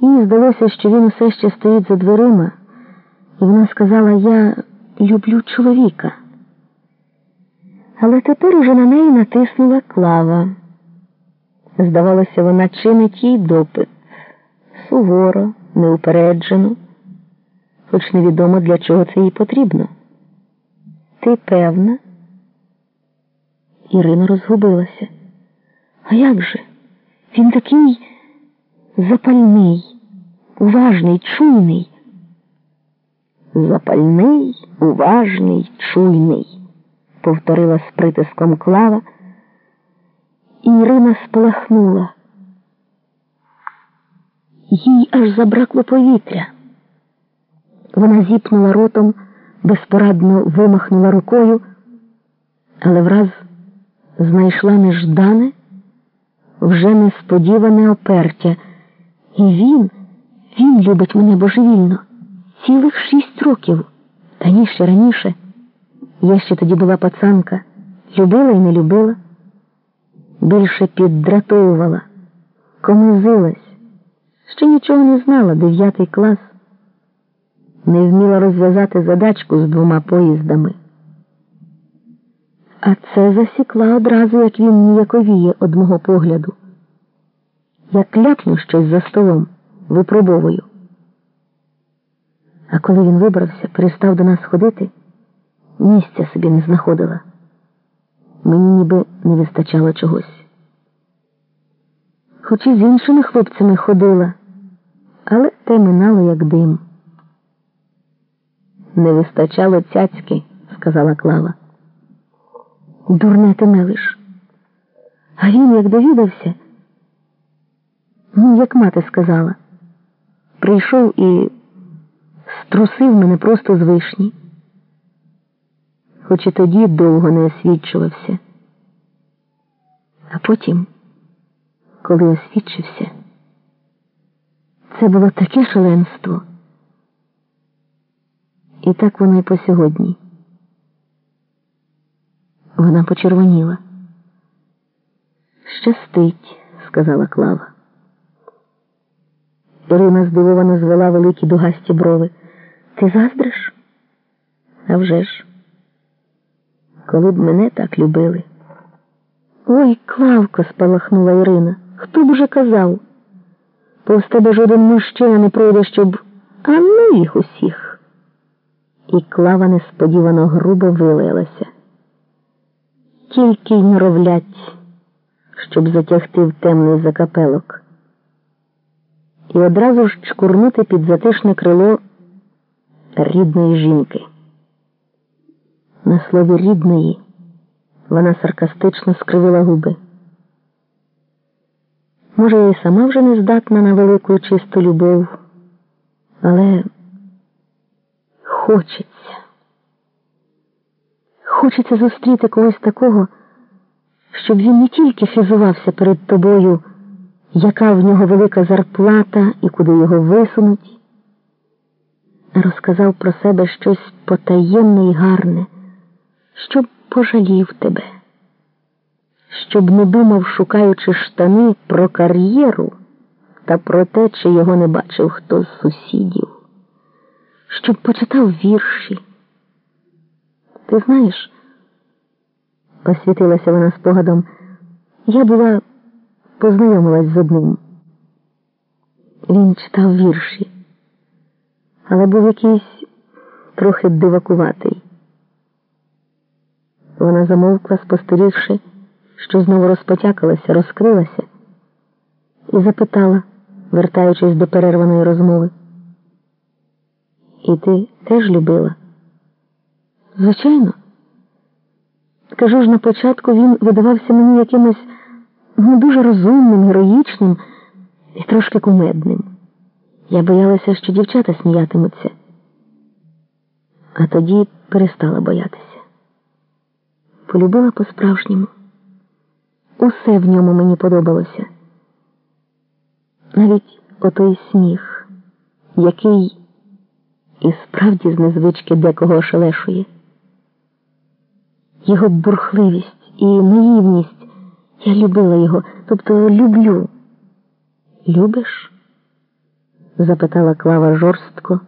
Їй здалося, що він усе ще стоїть за дверима, і вона сказала, я люблю чоловіка. Але тепер уже на неї натиснула клава. Здавалося, вона чинить їй допит суворо, неупереджено, хоч невідомо для чого це їй потрібно. Ти певна? Ірина розгубилася. А як же? Він такий запальний, уважний, чуйний. Запальний, уважний, чуйний, повторила з притиском клава, і Ірина спалахнула. Їй аж забракло повітря. Вона зіпнула ротом, безпорадно вимахнула рукою, але враз знайшла неждане, вже несподіване опертя. І він, він любить мене божевільно, цілих шість років, та ні ще раніше. Я ще тоді була пацанка, любила і не любила, більше піддратовувала, комизилась, ще нічого не знала, дев'ятий клас, не вміла розв'язати задачку з двома поїздами. А це засікла одразу, як він ніяковіє од мого погляду. Як ляпну щось за столом, випробовую. А коли він вибрався, перестав до нас ходити, місця собі не знаходила. Мені ніби не вистачало чогось. Хоч і з іншими хлопцями ходила, але те минало, як дим. Не вистачало цяцьки, сказала Клава. Дурне ти мелиш. А він, як довідався, ну, як мати сказала, прийшов і струсив мене просто з вишні, хоч і тоді довго не освічувався. А потім, коли освічився, це було таке шаленство. І так воно й по сьогодні. Вона почервоніла. Щастить, сказала Клава. Ірина здивовано звела великі дугасті брови. Ти заздриш? А вже ж, коли б мене так любили. Ой, Клавко, спалахнула Ірина. Хто б уже казав? Повз тебе жоден мужчина не пройде, щоб. А ну їх усіх. І клава несподівано грубо вилилася тільки й норовлять, щоб затягти в темний закапелок, і одразу ж чкурнути під затишне крило рідної жінки. На слові рідної вона саркастично скривила губи. Може, я й сама вже не здатна на велику чисту любов, але хочеться. Хочеться зустріти когось такого, щоб він не тільки фізувався перед тобою, яка в нього велика зарплата і куди його висунуть, розказав про себе щось потаємне і гарне, щоб пожалів тебе, щоб не думав, шукаючи штани про кар'єру та про те, чи його не бачив хто з сусідів, щоб почитав вірші. Ти знаєш, посвітилася вона спогадом, я була познайомилась з одним. Він читав вірші, але був якийсь трохи дивакуватий. Вона замовкла, спостерігши, що знову розпотякалася, розкрилася, і запитала, вертаючись до перерваної розмови. І ти теж любила? Звичайно. Кажу ж на початку, він видавався мені якимось ну, дуже розумним, героїчним і трошки кумедним. Я боялася, що дівчата сміятимуться, а тоді перестала боятися. Полюбила по-справжньому. Усе в ньому мені подобалося. Навіть отой сміх, який і справді з незвички декого ошелешує його бурхливість і наївність. Я любила його, тобто люблю. Любиш? запитала Клава жорстко.